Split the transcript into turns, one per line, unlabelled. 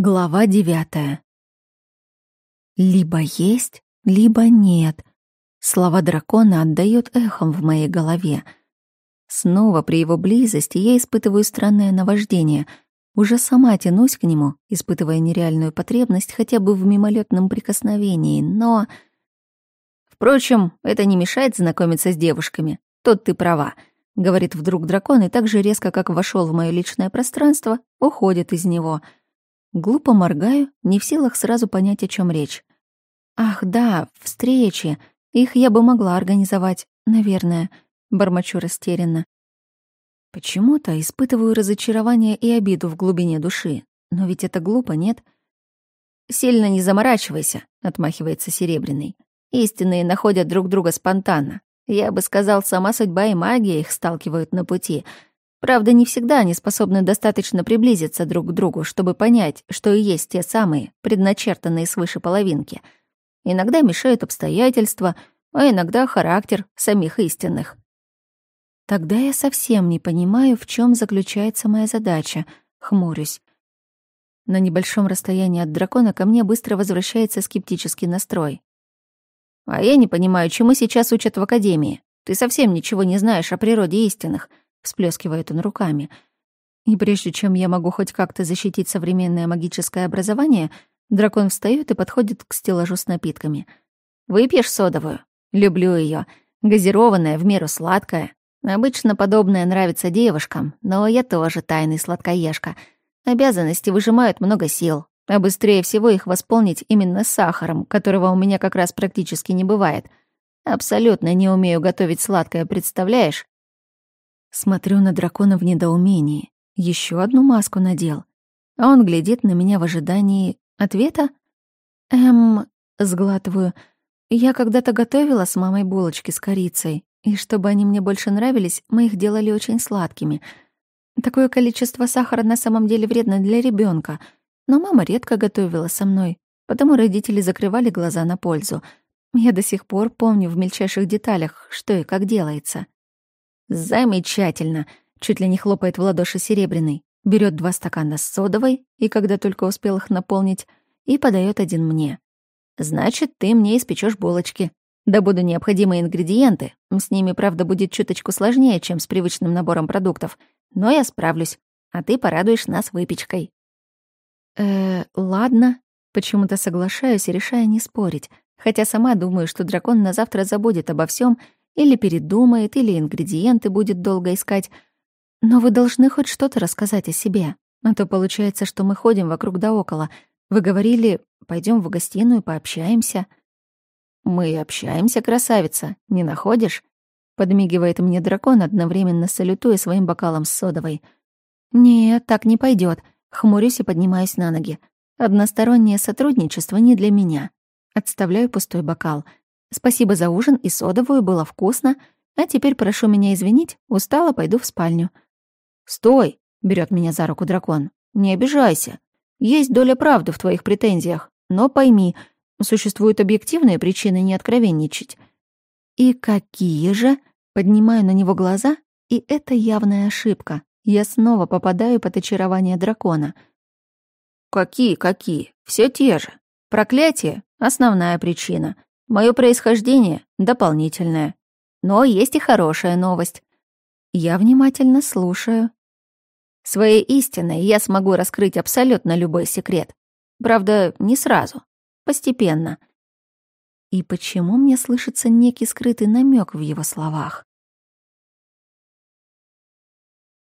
Глава девятая. Либо есть, либо нет. Слова дракона отдают эхом в моей голове. Снова при его близости я испытываю странное наваждение. Уже сама тянусь к нему, испытывая нереальную потребность хотя бы в мимолетном прикосновении, но... Впрочем, это не мешает знакомиться с девушками. Тут ты права, — говорит вдруг дракон, и так же резко, как вошел в мое личное пространство, уходит из него — Глупо моргаю, не в силах сразу понять, о чем речь. «Ах, да, встречи. Их я бы могла организовать, наверное», — бормочу растерянно. Почему-то испытываю разочарование и обиду в глубине души. Но ведь это глупо, нет? «Сильно не заморачивайся», — отмахивается Серебряный. «Истинные находят друг друга спонтанно. Я бы сказал, сама судьба и магия их сталкивают на пути, Правда, не всегда они способны достаточно приблизиться друг к другу, чтобы понять, что и есть те самые, предначертанные свыше половинки. Иногда мешают обстоятельства, а иногда характер самих истинных. Тогда я совсем не понимаю, в чем заключается моя задача, хмурюсь. На небольшом расстоянии от дракона ко мне быстро возвращается скептический настрой. «А я не понимаю, чему сейчас учат в Академии. Ты совсем ничего не знаешь о природе истинных», — всплескивает он руками. И прежде чем я могу хоть как-то защитить современное магическое образование, дракон встаёт и подходит к стеллажу с напитками. «Выпьешь содовую? Люблю её. Газированная, в меру сладкая. Обычно подобное нравится девушкам, но я тоже тайный сладкоежка. Обязанности выжимают много сил, а быстрее всего их восполнить именно сахаром, которого у меня как раз практически не бывает. Абсолютно не умею готовить сладкое, представляешь? Смотрю на дракона в недоумении. Еще одну маску надел. А он глядит на меня в ожидании ответа. Эм, сглатываю. Я когда-то готовила с мамой булочки с корицей, и чтобы они мне больше нравились, мы их делали очень сладкими. Такое количество сахара на самом деле вредно для ребенка, но мама редко готовила со мной, потому родители закрывали глаза на пользу. Я до сих пор помню в мельчайших деталях, что и как делается. «Замечательно!» — чуть ли не хлопает в ладоши Серебряный. Берет два стакана с содовой, и когда только успел их наполнить, и подает один мне. «Значит, ты мне испечешь булочки. Добуду необходимые ингредиенты. С ними, правда, будет чуточку сложнее, чем с привычным набором продуктов. Но я справлюсь. А ты порадуешь нас выпечкой». «Э, ладно». Почему-то соглашаюсь и решаю не спорить, хотя сама думаю, что дракон на завтра забудет обо всем или передумает, или ингредиенты будет долго искать. Но вы должны хоть что-то рассказать о себе. А то получается, что мы ходим вокруг да около. Вы говорили, пойдем в гостиную, пообщаемся. Мы общаемся, красавица, не находишь? Подмигивает мне дракон, одновременно салютуя своим бокалом с содовой. Нет, так не пойдет. Хмурюсь и поднимаюсь на ноги. Одностороннее сотрудничество не для меня. Отставляю пустой бокал — Спасибо за ужин и содовую, было вкусно. А теперь прошу меня извинить, устала, пойду в спальню. «Стой!» — берет меня за руку дракон. «Не обижайся. Есть доля правды в твоих претензиях. Но пойми, существуют объективные причины не откровенничать». «И какие же?» Поднимаю на него глаза, и это явная ошибка. Я снова попадаю под очарование дракона. «Какие, какие? Все те же. Проклятие — основная причина. Мое происхождение дополнительное. Но есть и хорошая новость. Я внимательно слушаю. Своей истиной я смогу раскрыть абсолютно любой секрет. Правда, не сразу. Постепенно. И почему мне слышится некий скрытый намек в его словах?